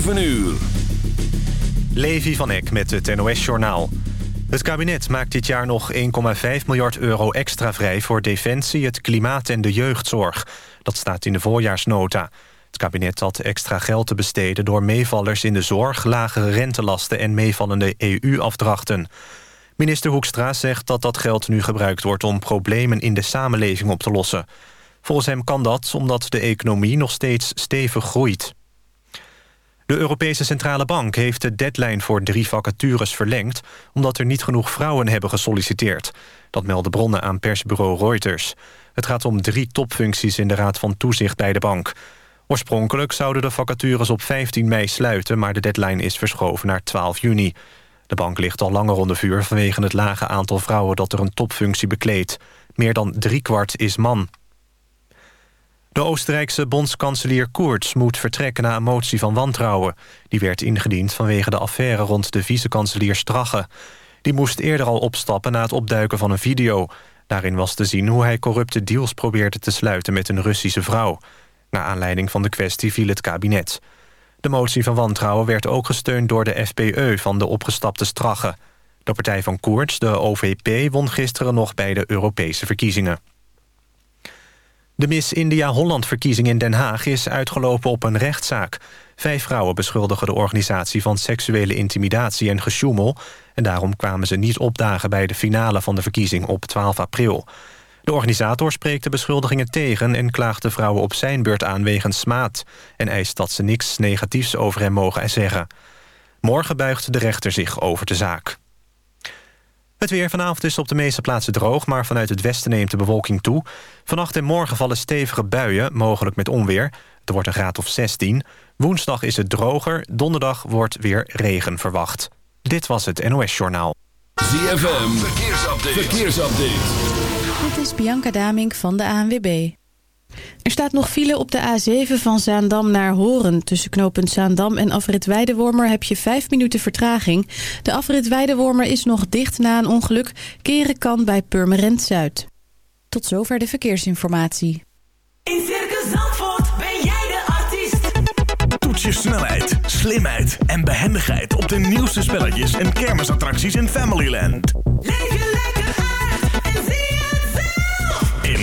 7 uur. Levi van Eck met het NOS-journaal. Het kabinet maakt dit jaar nog 1,5 miljard euro extra vrij... voor defensie, het klimaat en de jeugdzorg. Dat staat in de voorjaarsnota. Het kabinet had extra geld te besteden... door meevallers in de zorg, lagere rentelasten... en meevallende EU-afdrachten. Minister Hoekstra zegt dat dat geld nu gebruikt wordt... om problemen in de samenleving op te lossen. Volgens hem kan dat omdat de economie nog steeds stevig groeit. De Europese Centrale Bank heeft de deadline voor drie vacatures verlengd... omdat er niet genoeg vrouwen hebben gesolliciteerd. Dat melden bronnen aan persbureau Reuters. Het gaat om drie topfuncties in de Raad van Toezicht bij de bank. Oorspronkelijk zouden de vacatures op 15 mei sluiten... maar de deadline is verschoven naar 12 juni. De bank ligt al langer onder vuur vanwege het lage aantal vrouwen... dat er een topfunctie bekleedt. Meer dan driekwart is man. De Oostenrijkse bondskanselier Koerts moet vertrekken na een motie van wantrouwen. Die werd ingediend vanwege de affaire rond de vicekanselier Strache. Die moest eerder al opstappen na het opduiken van een video. Daarin was te zien hoe hij corrupte deals probeerde te sluiten met een Russische vrouw. Na aanleiding van de kwestie viel het kabinet. De motie van wantrouwen werd ook gesteund door de FPE van de opgestapte Strache. De partij van Koerts, de OVP, won gisteren nog bij de Europese verkiezingen. De Miss India-Holland-verkiezing in Den Haag is uitgelopen op een rechtszaak. Vijf vrouwen beschuldigen de organisatie van seksuele intimidatie en gesjoemel... en daarom kwamen ze niet opdagen bij de finale van de verkiezing op 12 april. De organisator spreekt de beschuldigingen tegen... en klaagt de vrouwen op zijn beurt aan wegens smaad... en eist dat ze niks negatiefs over hem mogen zeggen. Morgen buigt de rechter zich over de zaak. Het weer vanavond is op de meeste plaatsen droog... maar vanuit het westen neemt de bewolking toe. Vannacht en morgen vallen stevige buien, mogelijk met onweer. Het wordt een graad of 16. Woensdag is het droger, donderdag wordt weer regen verwacht. Dit was het NOS Journaal. ZFM, verkeersupdate. verkeersupdate. Dit is Bianca Damink van de ANWB. Er staat nog file op de A7 van Zaandam naar Horen. Tussen knooppunt Zaandam en afrit Weidewormer heb je 5 minuten vertraging. De afrit Weidewormer is nog dicht na een ongeluk. Keren kan bij Purmerend Zuid. Tot zover de verkeersinformatie. In Circus Zandvoort ben jij de artiest. Toets je snelheid, slimheid en behendigheid op de nieuwste spelletjes en kermisattracties in Familyland. Leef je lekker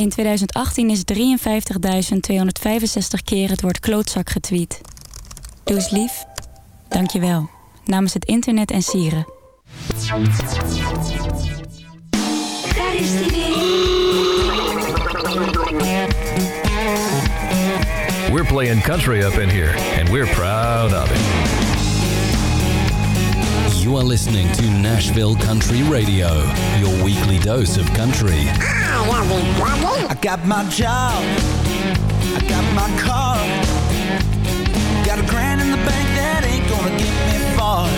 In 2018 is 53.265 keer het woord klootzak getweet. Doe eens lief. Dank je wel. Namens het internet en sieren. Daar is We're playing country up in here, and we're proud of it. You are listening to Nashville Country Radio, your weekly dose of country. I got my job. I got my car. Got a grand in the bank that ain't gonna get me far.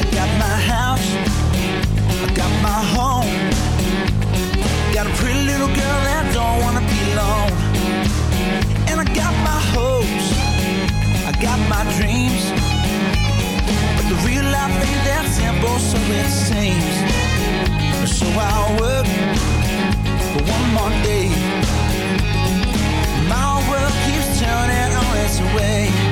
I got my house. I got my home. Got a pretty little girl that don't wanna be alone. And I got my hopes. I got my dreams. The real life ain't that simple, so it seems. So I'll work for one more day. My world keeps turning on its way.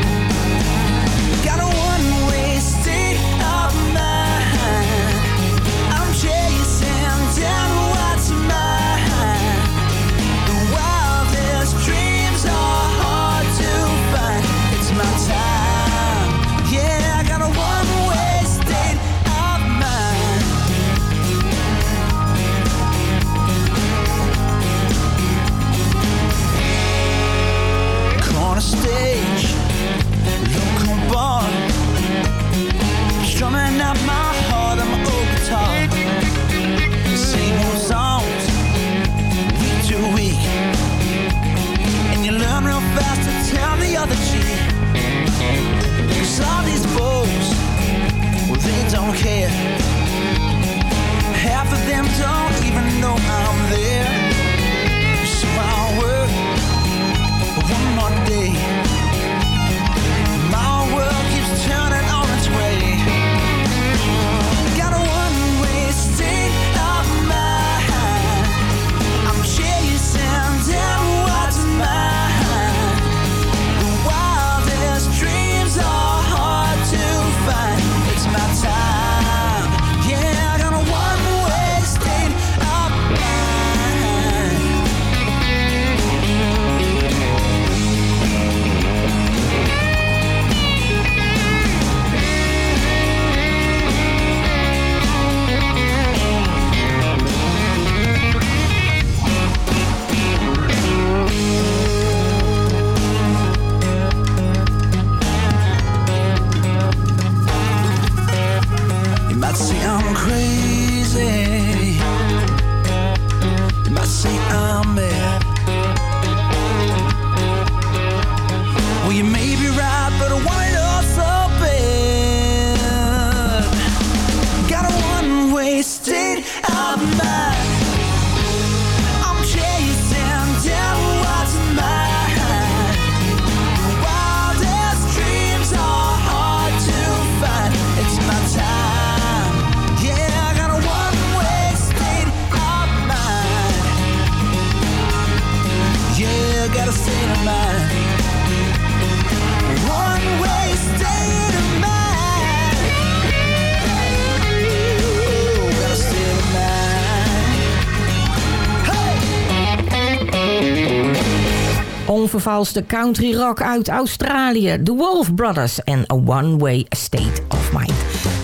Onvervalste country rock uit Australië. The Wolf Brothers en A One Way State of Mind.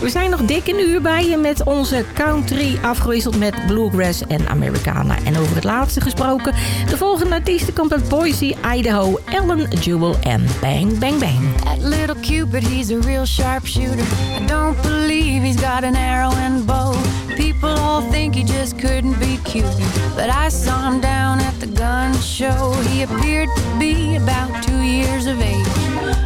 We zijn nog dik een uur bij je met onze country afgewisseld met bluegrass en Americana. En over het laatste gesproken. De volgende artiest komt uit Boise, Idaho. Ellen Jewel en Bang Bang Bang. That little Cupid, he's a real sharpshooter. I don't believe he's got an arrow and bow. People all think he just couldn't be cute. But I saw him down at the gun show. He appeared to be about two years of age.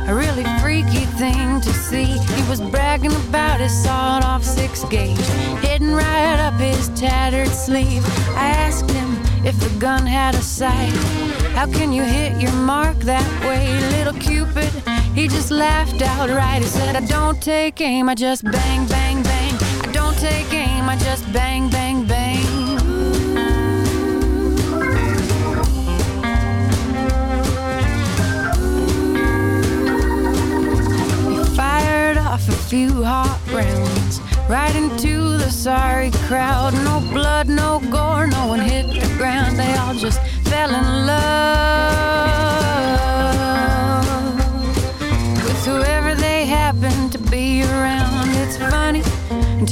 A really freaky thing to see. He was bragging about his sawed off six gauge, hidden right up his tattered sleeve. I asked him if the gun had a sight. How can you hit your mark that way, little Cupid? He just laughed outright. He said, I don't take aim, I just bang, bang, bang. I don't take aim, I just bang, bang, bang. He fired off a few hot rounds right into the sorry crowd. No blood, no gore, no one hit the ground. They all just fell in love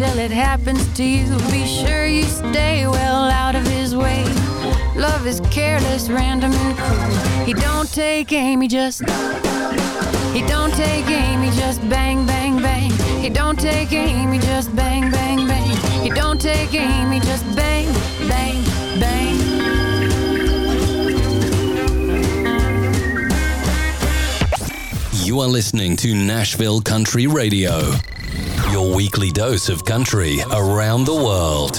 until it happens to you. Be sure you stay well out of his way. Love is careless, random, and cruel. He don't take aim, he just. He don't take aim, he just bang, bang, bang. He don't take aim, he just bang, bang, bang. He don't take aim, he just bang, bang, bang. You are listening to Nashville Country Radio, your weekly dose of country around the world.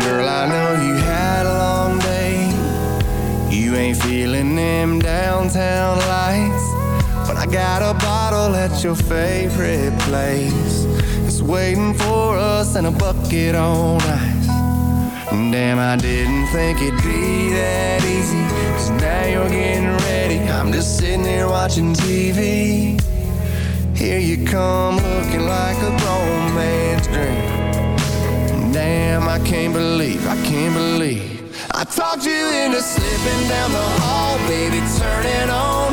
Girl, I know you had a long day. You ain't feeling them downtown lights But I got a bottle at your favorite place Waiting for us in a bucket on ice. Damn, I didn't think it'd be that easy. Cause now you're getting ready. I'm just sitting here watching TV. Here you come looking like a grown man's dream. Damn, I can't believe, I can't believe. I talked you into slipping down the hall, baby, turning on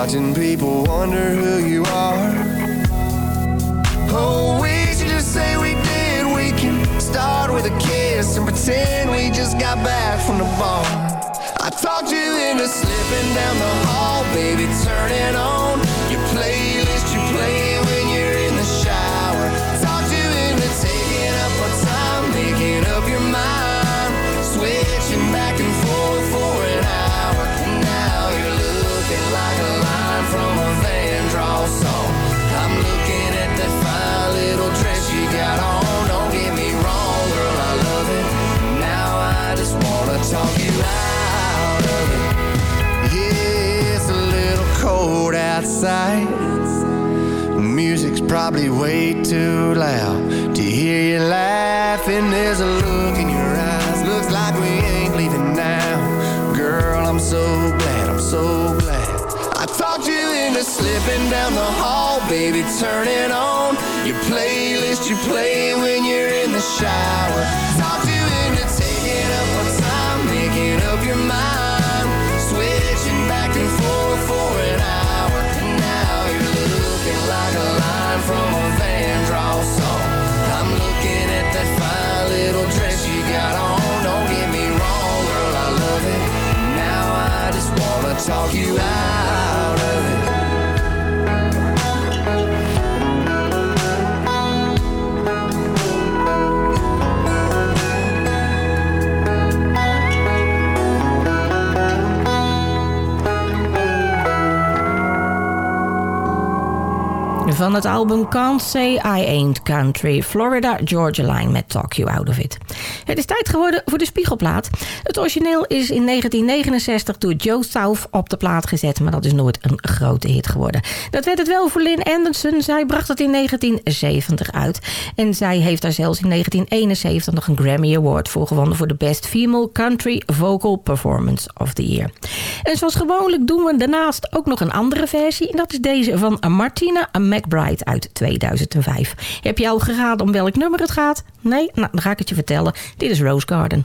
Watching people wonder who you are. Oh, we should just say we did We can start with a kiss And pretend we just got back from the bar. I talked you into slipping down the hall Baby, turning on probably way too loud to hear you laughing. There's a look in your eyes, looks like we ain't leaving now. Girl, I'm so glad, I'm so glad. I talked you into slipping down the hall, baby, turning on your playlist you play when you're in the shower. Talk you out. Van het album Can't Say I Ain't Country, Florida Georgia Line met Talk You Out of It. Het is tijd geworden voor de spiegelplaat. Het origineel is in 1969 door Joe South op de plaat gezet, maar dat is nooit een grote hit geworden. Dat werd het wel voor Lynn Anderson. Zij bracht het in 1970 uit. En zij heeft daar zelfs in 1971 nog een Grammy Award voor gewonnen voor de Best Female Country Vocal Performance of the Year. En zoals gewoonlijk doen we daarnaast ook nog een andere versie. En dat is deze van Martina McBride uit 2005. Heb je al geraden om welk nummer het gaat? Nee? Nou, dan ga ik het je vertellen. Dit is Rose Garden.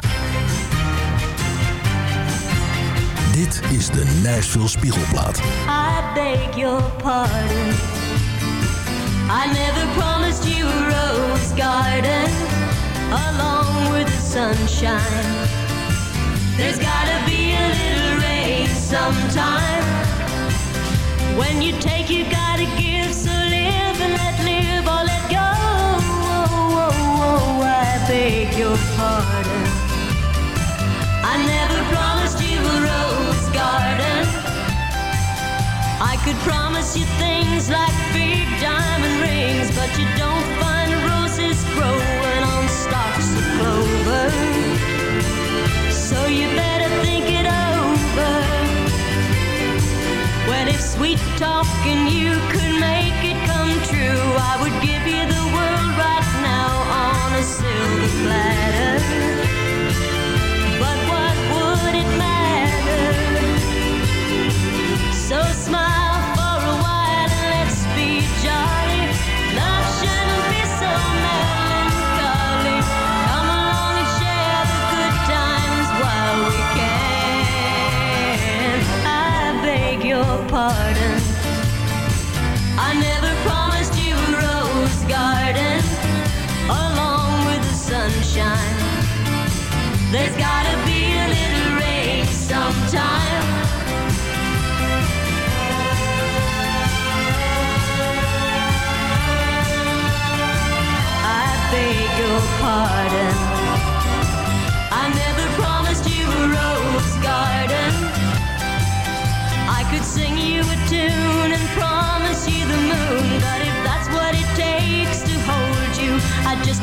Dit is de Nashville Spiegelplaat. I beg your pardon. I never promised you a rose garden along with the sunshine. There's gotta be a little rain sometime. When you take, you gotta give. So live and let live or let go. Oh, oh, oh, I beg your pardon. I never promised you a rose garden. I could promise you things like big diamond rings, but you don't find roses growing on stalks of clover. So you better think it over. Well, if sweet talking you could make it come true, I would give you the world right now on a silver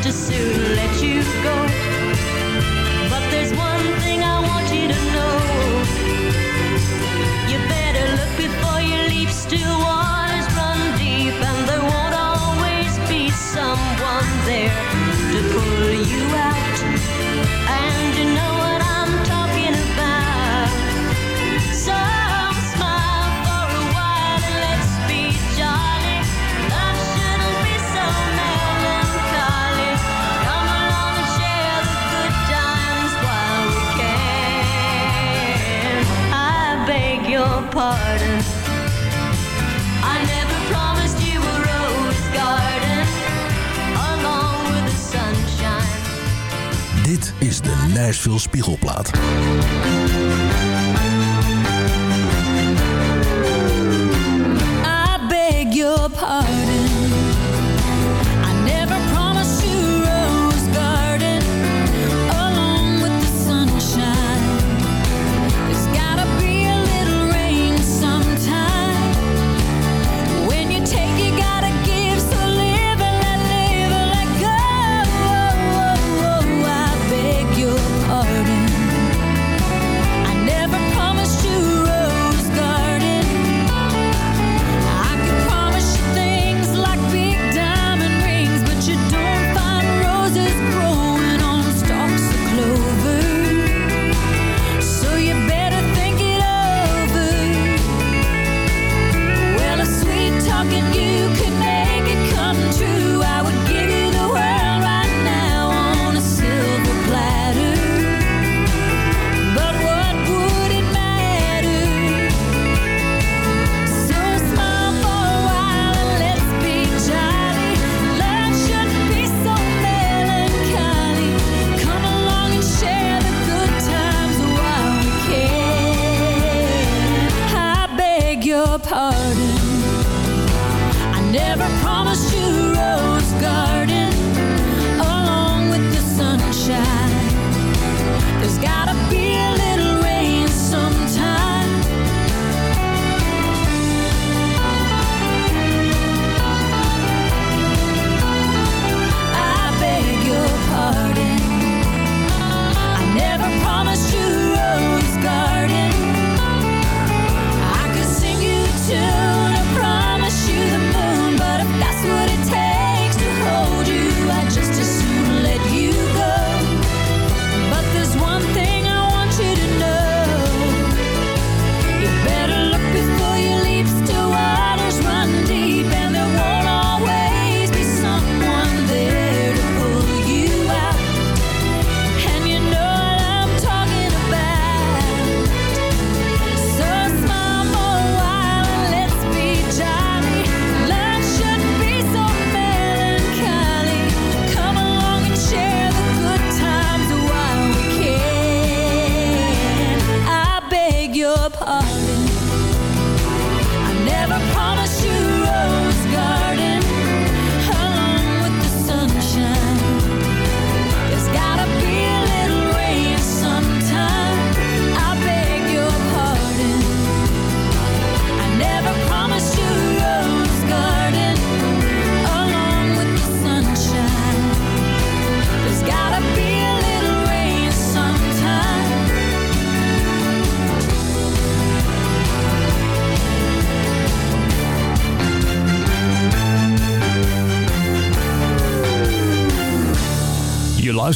To soon let you go. But there's one thing I want you to know. You better look before you leap. Still waters run deep, and there won't always be someone there. is de Nashville Spiegelplaat.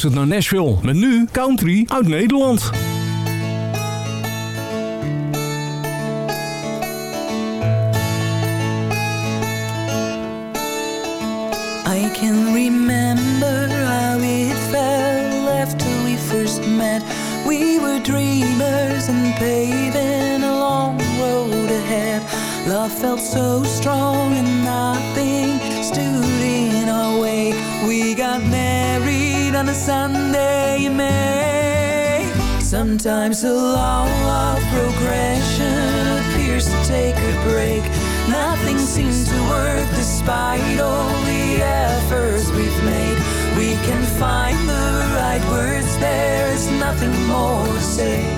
luistert naar Nashville. Met nu country uit Nederland. I can remember how it felt after we first met. We were dreamers and paving a long road ahead. Love felt so strong. on a Sunday may Sometimes the law of progression appears to take a break. Nothing seems to work despite all the efforts we've made. We can find the right words, there is nothing more to say.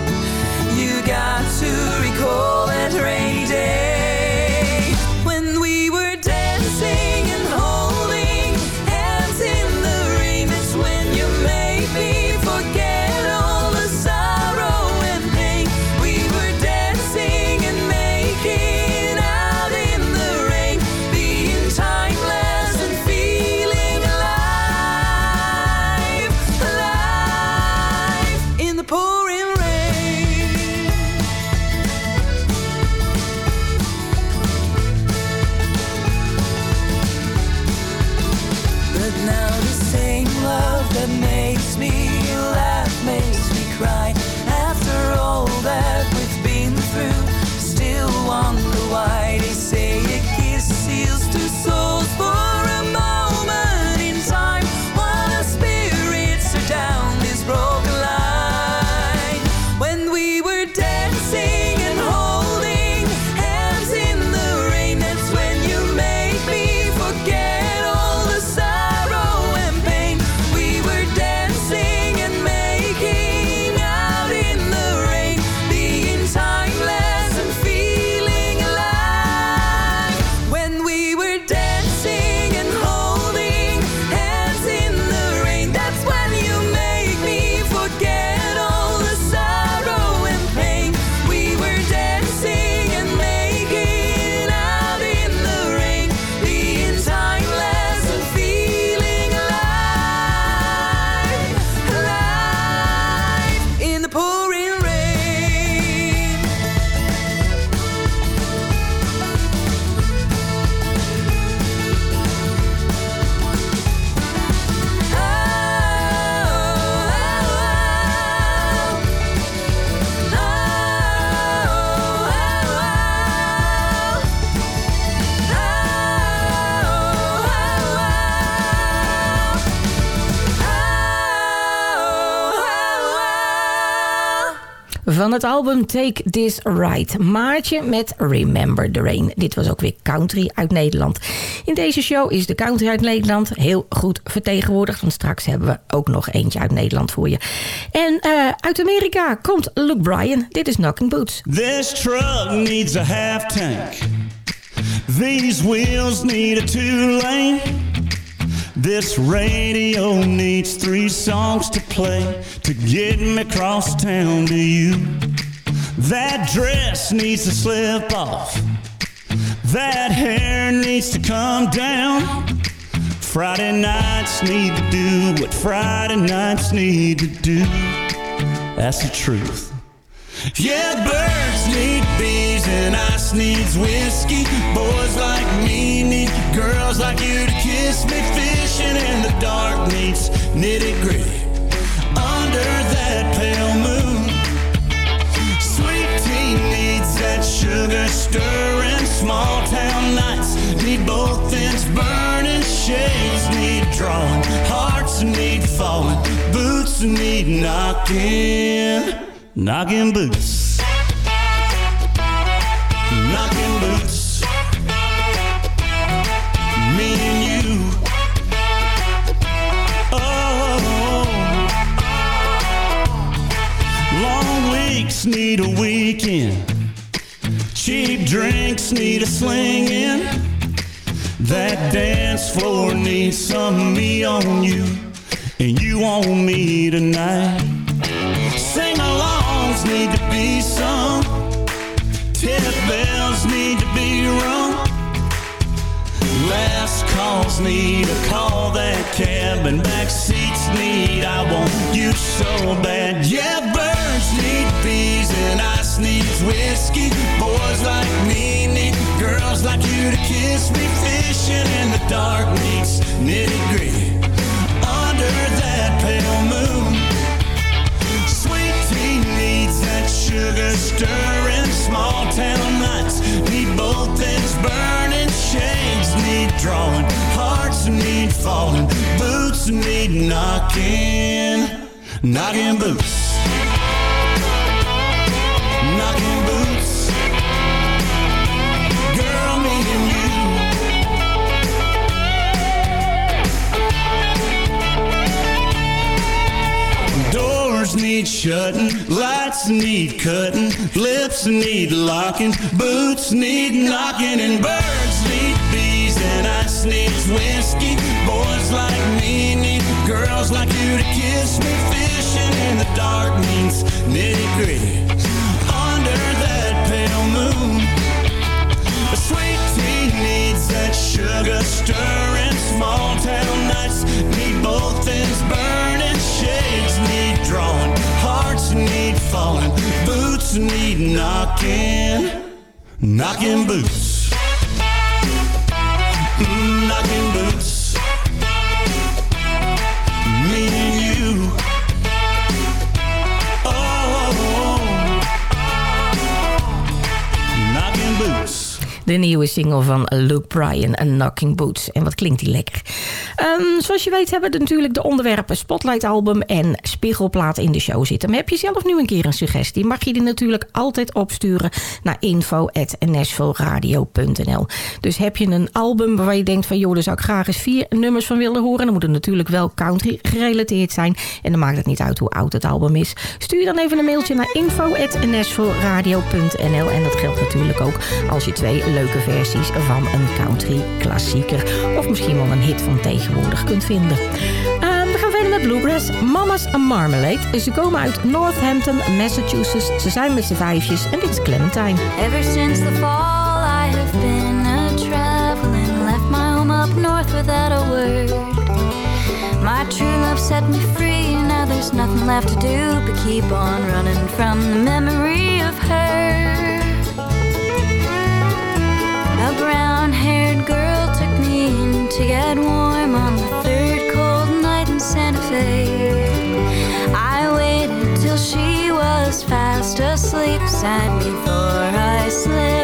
Het album Take This Right. Maartje met Remember the Rain. Dit was ook weer country uit Nederland. In deze show is de country uit Nederland heel goed vertegenwoordigd. Want straks hebben we ook nog eentje uit Nederland voor je. En eh, uit Amerika komt Luke Bryan. Dit is Knocking Boots. This truck needs a half tank. These wheels need a two lane. This radio needs three songs to play to get me across town to you. That dress needs to slip off. That hair needs to come down. Friday nights need to do what Friday nights need to do. That's the truth. Yeah, birds need bees and ice needs whiskey. Boys like me need girls like you to kiss me. Fishing in the dark needs nitty gritty. Under that pale moon, sweet tea needs that sugar stirring. Small town nights need both ends burning. Shades need drawing, hearts need falling, boots need knocking. Knocking boots. Knocking boots. Me and you. Oh. Long weeks need a weekend. Cheap drinks need a slinging. That dance floor needs some me on you. And you on me tonight. Need to be sung. Tip bells need to be rung. Last calls need a call that cab and back seats need I want you so bad. Yeah, birds need bees and ice needs whiskey. Boys like me need girls like you to kiss me. Fishing in the dark needs nitty gritty. Under that pale moon. Sugar stirring. Small town nights need both ends burning. Shades need drawing. Hearts need falling. Boots need knocking. Knocking boots. Knocking boots. Need shutting, lights need cutting, lips need locking, boots need knocking, and birds need bees, and ice needs whiskey. Boys like me need girls like you to kiss me. Fishing in the dark means nitty gritty. Under that pale moon, a sweet tea needs that sugar stirring. Small town nights need both ends burning. Shades need drawing, hearts need falling, boots need knocking, knocking boots, Mm, knocking boots. De nieuwe single van Luke Bryan, A Knocking Boots. En wat klinkt die lekker. Ehm, zoals je weet hebben we natuurlijk de onderwerpen Spotlight album en Spiegelplaat in de show zitten. Maar heb je zelf nu een keer een suggestie? Mag je die natuurlijk altijd opsturen naar info.nashvilleradio.nl Dus heb je een album waar je denkt van... joh, daar zou ik graag eens vier nummers van willen horen. Dan moet het natuurlijk wel country gerelateerd zijn. En dan maakt het niet uit hoe oud het album is. Stuur dan even een mailtje naar info.nashvilleradio.nl En dat geldt natuurlijk ook als je twee leuke versies van een country klassieker... of misschien wel een hit van tegenwoordig kunt vinden. Ehm, we gaan verder met Bluegrass. Mama's a Marmalade. Ze komen uit Northampton, Massachusetts. Ze zijn met z'n vijfjes en dit is Clementine. Ever since the fall, I have been a traveling. Left my home up north without a word. My true love set me free. Now there's nothing left to do but keep on running from the memory of her. To get warm on the third cold night in Santa Fe. I waited till she was fast asleep, sad before I slipped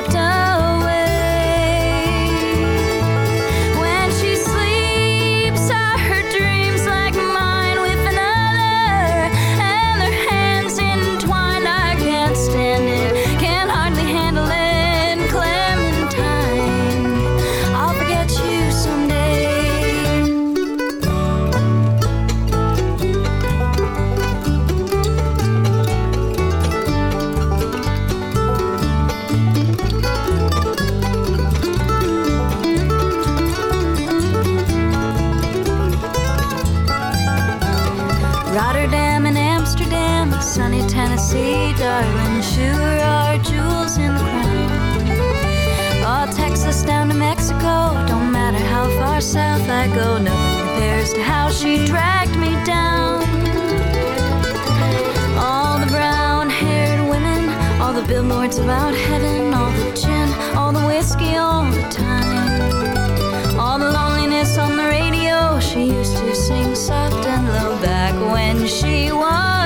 Darling, sure are jewels in the crown. Oh, Texas down to Mexico, don't matter how far south I go, nothing compares to how she dragged me down. All the brown haired women, all the billboards about heaven, all the gin, all the whiskey, all the time. All the loneliness on the radio, she used to sing soft and low back when she was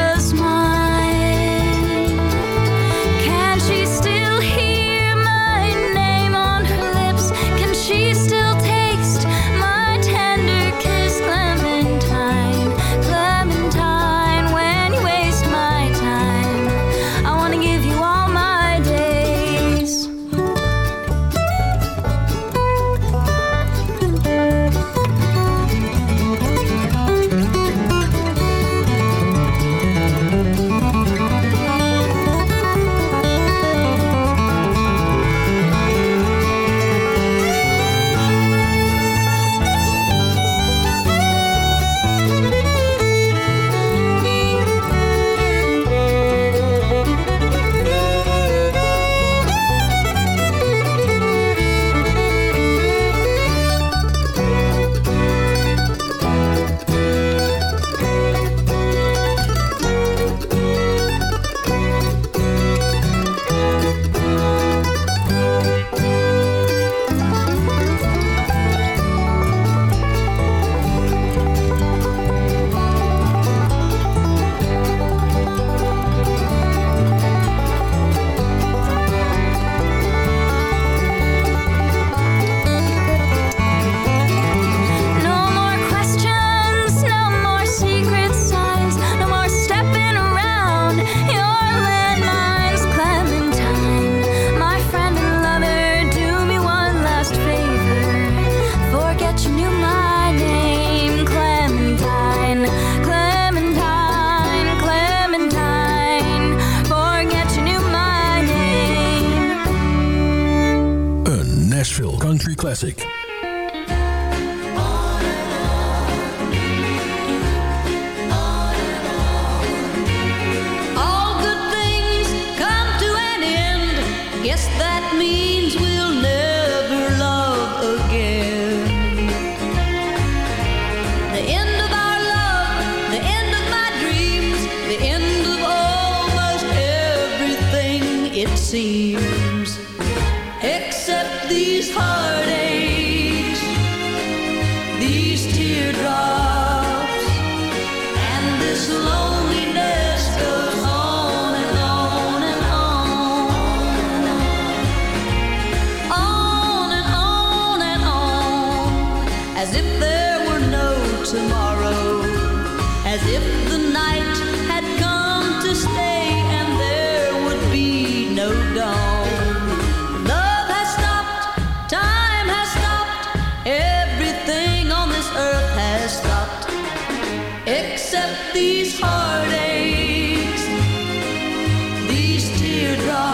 these teardrops.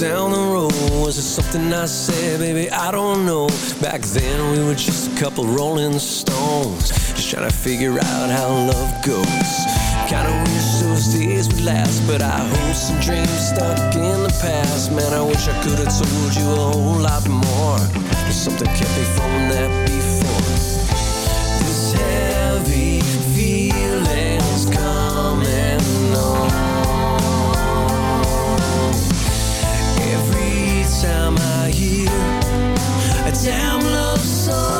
down the road. Was it something I said, baby, I don't know. Back then we were just a couple rolling stones Just trying to figure out how love goes. Kinda wish those days would last But I hopes some dreams stuck in the past. Man, I wish I could've told you a whole lot more. But something kept me from that beat. a damn love song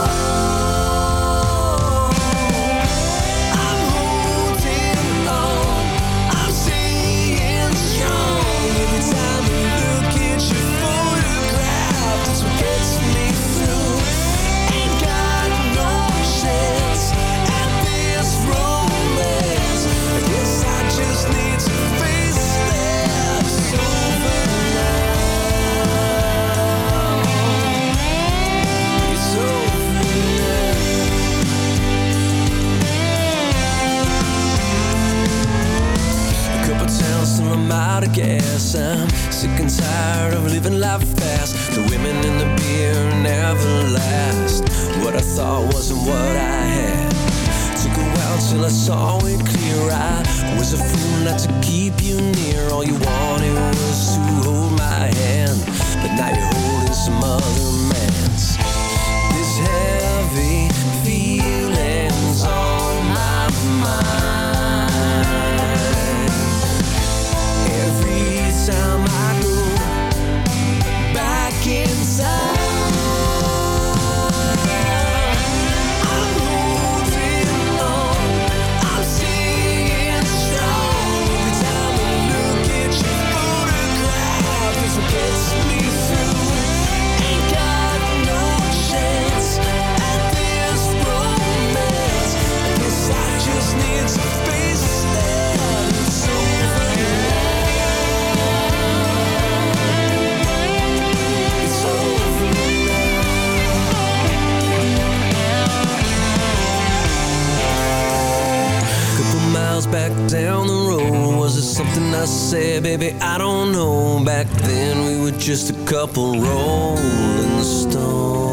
couple rolling stones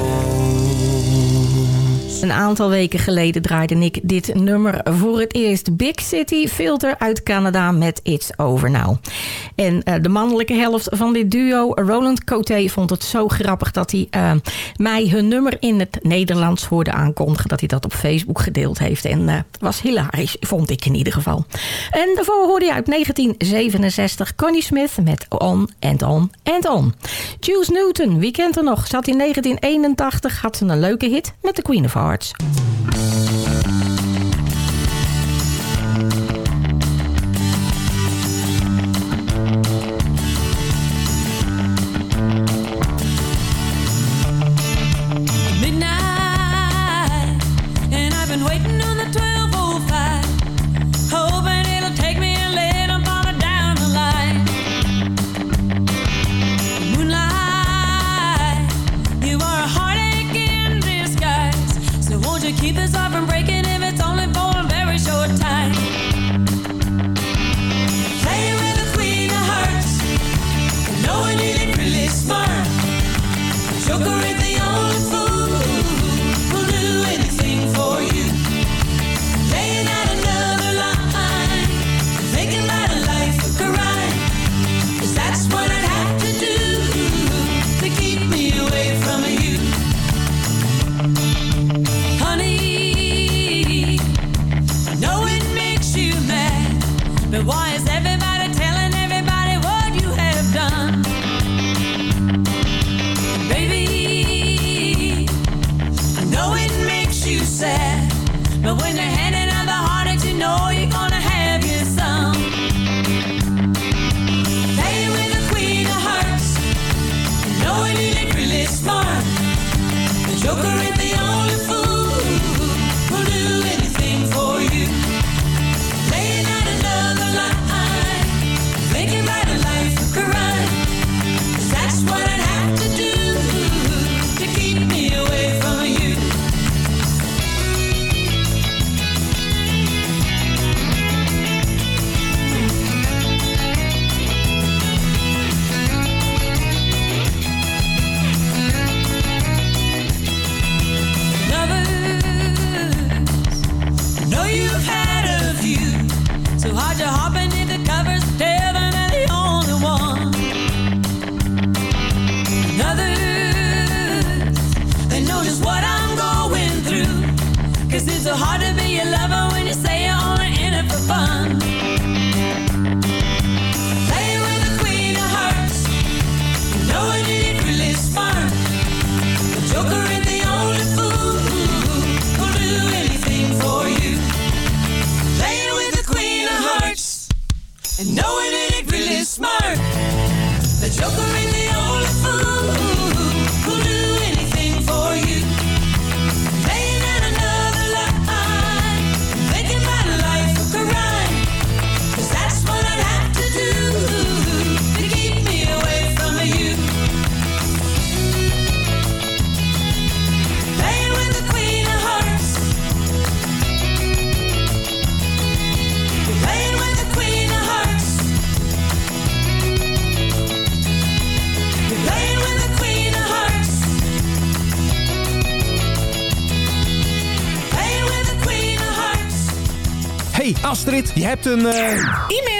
Een aantal weken geleden draaide ik dit nummer voor het eerst. Big City Filter uit Canada met It's Over Now. En eh, de mannelijke helft van dit duo, Roland Coté, vond het zo grappig... dat hij eh, mij hun nummer in het Nederlands hoorde aankondigen... dat hij dat op Facebook gedeeld heeft. En uh, was hilarisch, vond ik in ieder geval. En daarvoor hoorde je uit 1967 Connie Smith met On and On and On. Juice Newton, wie kent er nog, zat in 1981... had ze een leuke hit met de Queen of Forward. Astrid, je hebt een... eh, E-mail.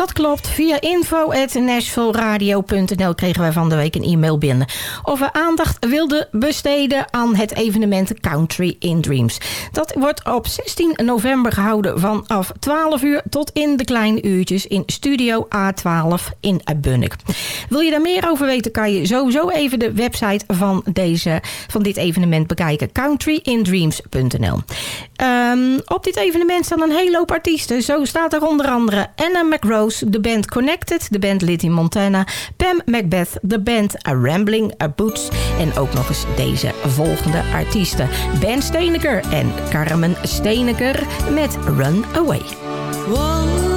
Dat klopt. Via info.nashvilleradio.nl kregen wij van de week een e-mail binnen. Of we aandacht wilden besteden aan het evenement Country in Dreams. Dat wordt op 16 november gehouden vanaf 12 uur tot in de kleine uurtjes in Studio A12 in Bunnik. Wil je daar meer over weten kan je sowieso even de website van, deze, van dit evenement bekijken. countryindreams.nl Ehm, Op dit evenement staan een hele hoop artiesten. Zo staat er onder andere Anna McRose, de band Connected, de band Litty Montana, Pam Macbeth, de band Rambling Boots en ook nog eens deze volgende artiesten. Ben Steeneker en Carmen Steeneker met Run Away.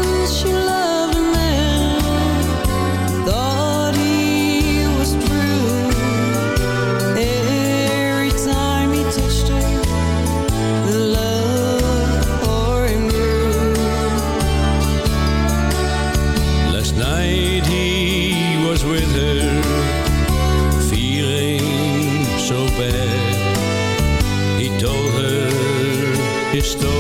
Cristo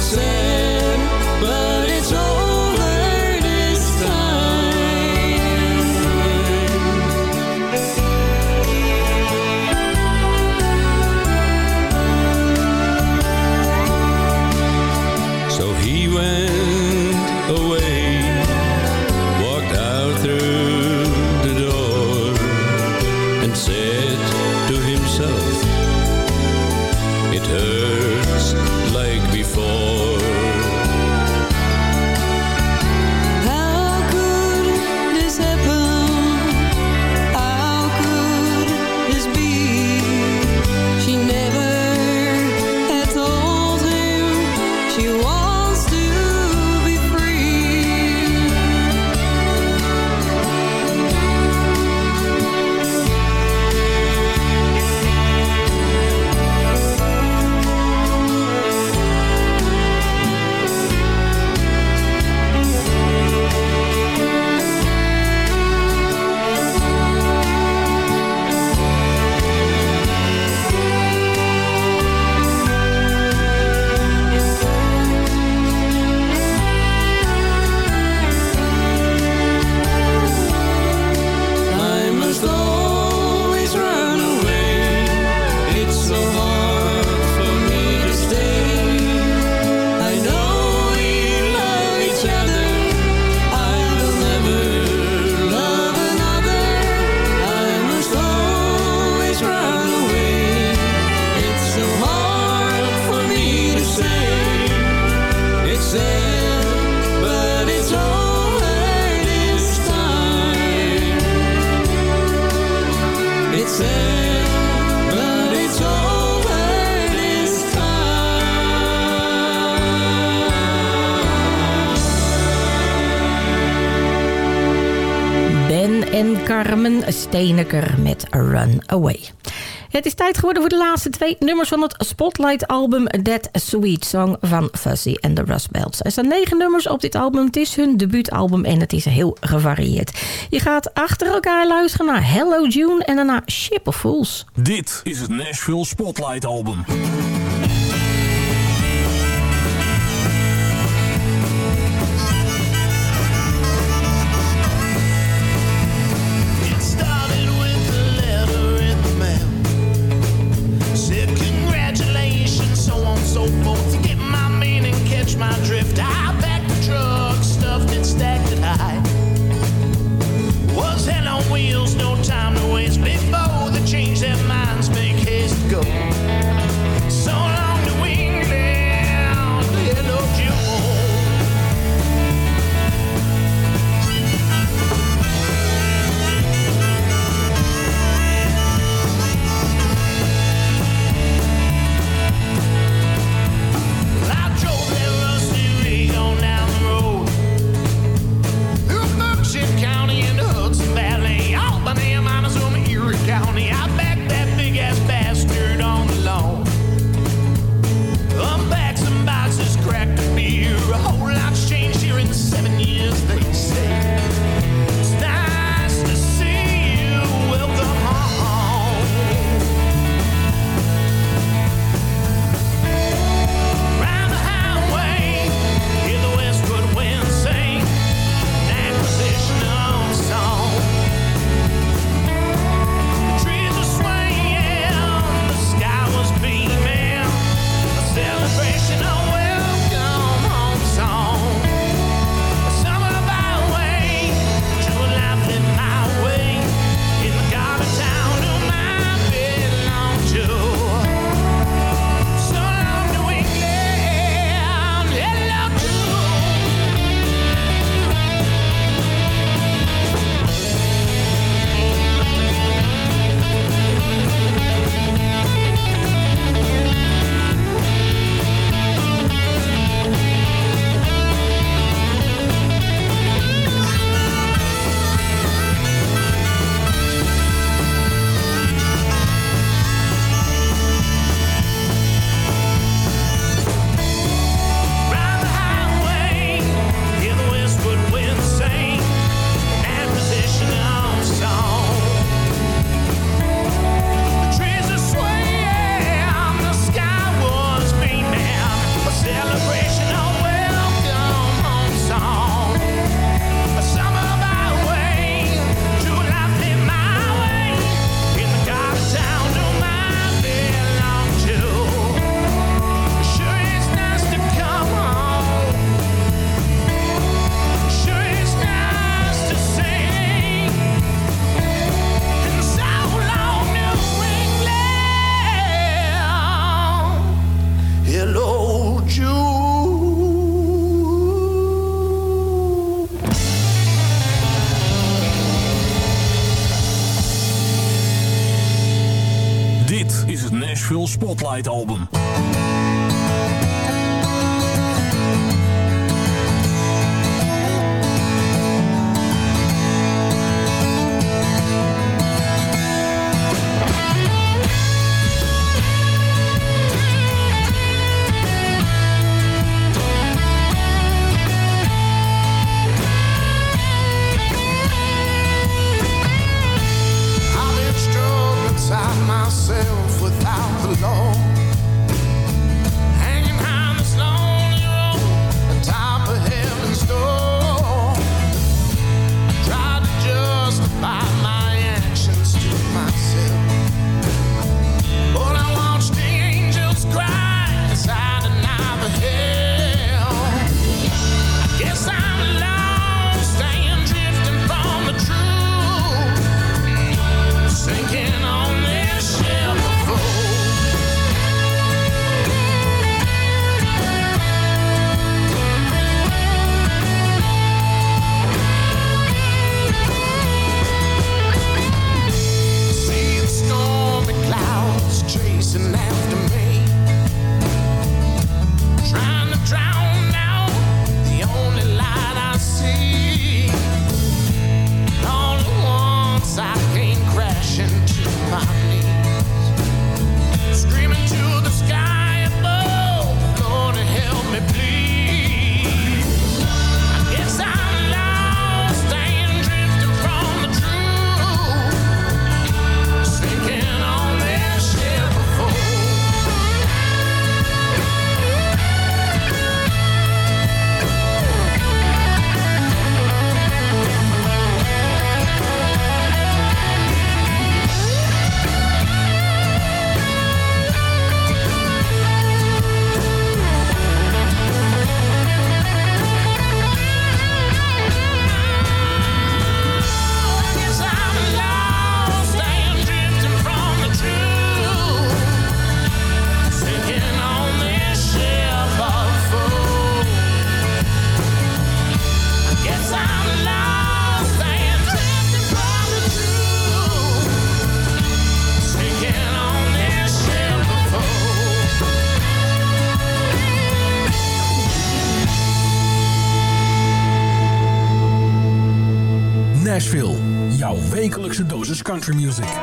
say Ben en Carmen Steeneker met Run Away het is tijd geworden voor de laatste twee nummers van het Spotlight-album That Sweet Song van Fuzzy and the Rust Belts. Er staan negen nummers op dit album. Het is hun debuutalbum en het is heel gevarieerd. Je gaat achter elkaar luisteren naar Hello June en daarna Ship of Fools. Dit is het Nashville Spotlight-album. Veel Spotlight album. Country music.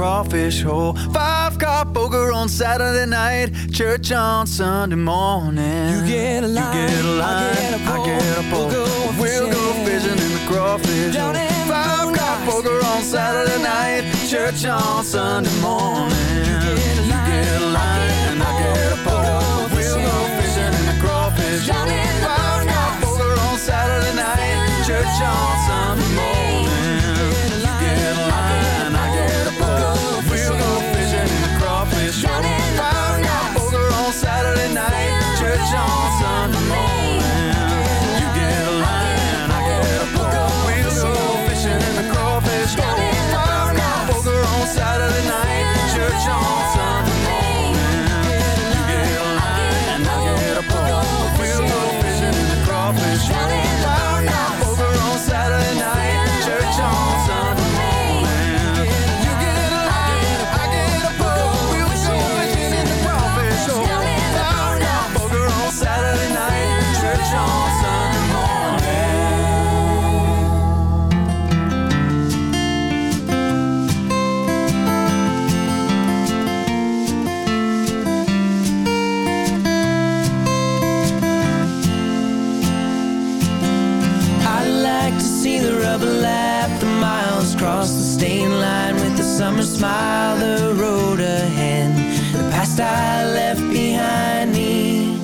Crawfish hole. Five card poker on Saturday night, church on Sunday morning. You get a line, you get a line, I get a pole. We'll go fishing in the crawfish hole. Five card poker on Saturday night, church on Sunday morning. You get a line, I get a pole. We'll go fishing in the crawfish hole. Five card poker on Saturday night, church on Sunday morning. Cross in line with the summer smile, the road ahead, the past I left behind me.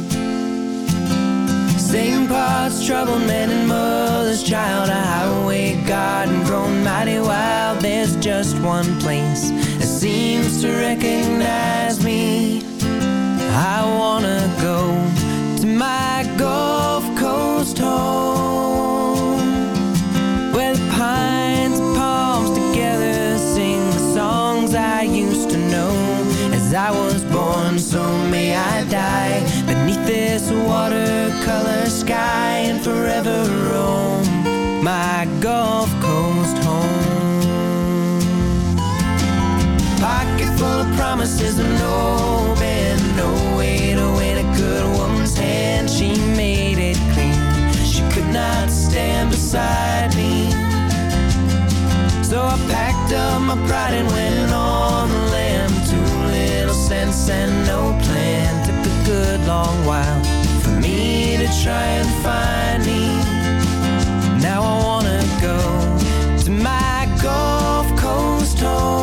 Same parts, troubled men and mother's child, a highway garden grown mighty wild. There's just one place that seems to recognize me. I wanna go watercolor sky And forever roam my Gulf Coast home Pocket full of promises and no bend, no way to win a good woman's hand. She made it clear she could not stand beside me. So I packed up my pride and went on the lamb. Too little sense and no plan. Took a good long while try and find me. Now I wanna go to my Gulf Coast home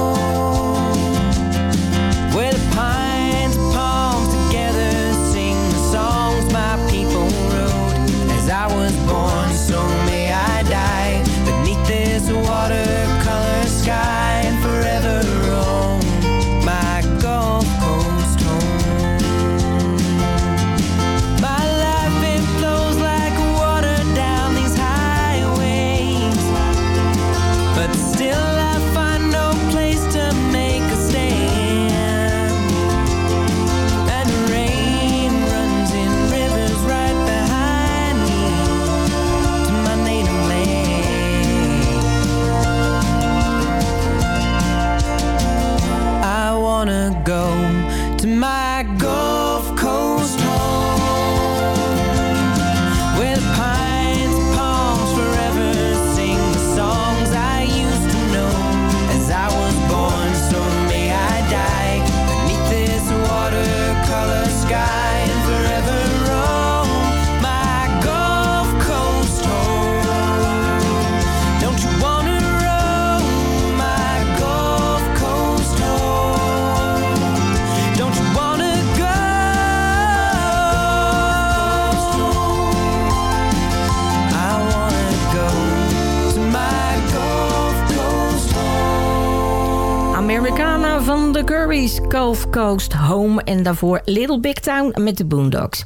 Gulf Coast Home. En daarvoor Little Big Town met de Boondocks.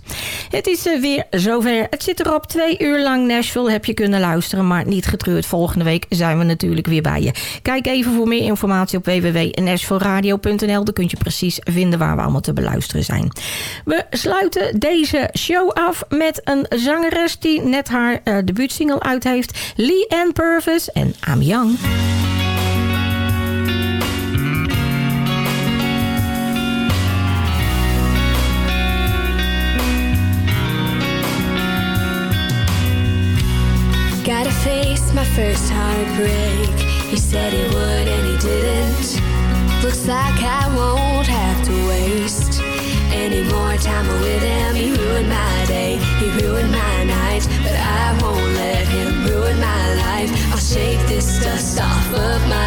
Het is eh, weer zover. Het zit erop. Twee uur lang Nashville heb je kunnen luisteren. Maar niet getreurd. Volgende week zijn we natuurlijk weer bij je. Kijk even voor meer informatie op www.nashvilleradio.nl. Daar kun je precies vinden waar we allemaal te beluisteren zijn. We sluiten deze show af met een zangeres die net haar uh, debuutsingle uit heeft. Lee Ann Purvis en I'm Young. First heartbreak. He said he would and he didn't. Looks like I won't have to waste any more time with him. He ruined my day, he ruined my night, but I won't let him ruin my life. I'll shake this dust off of my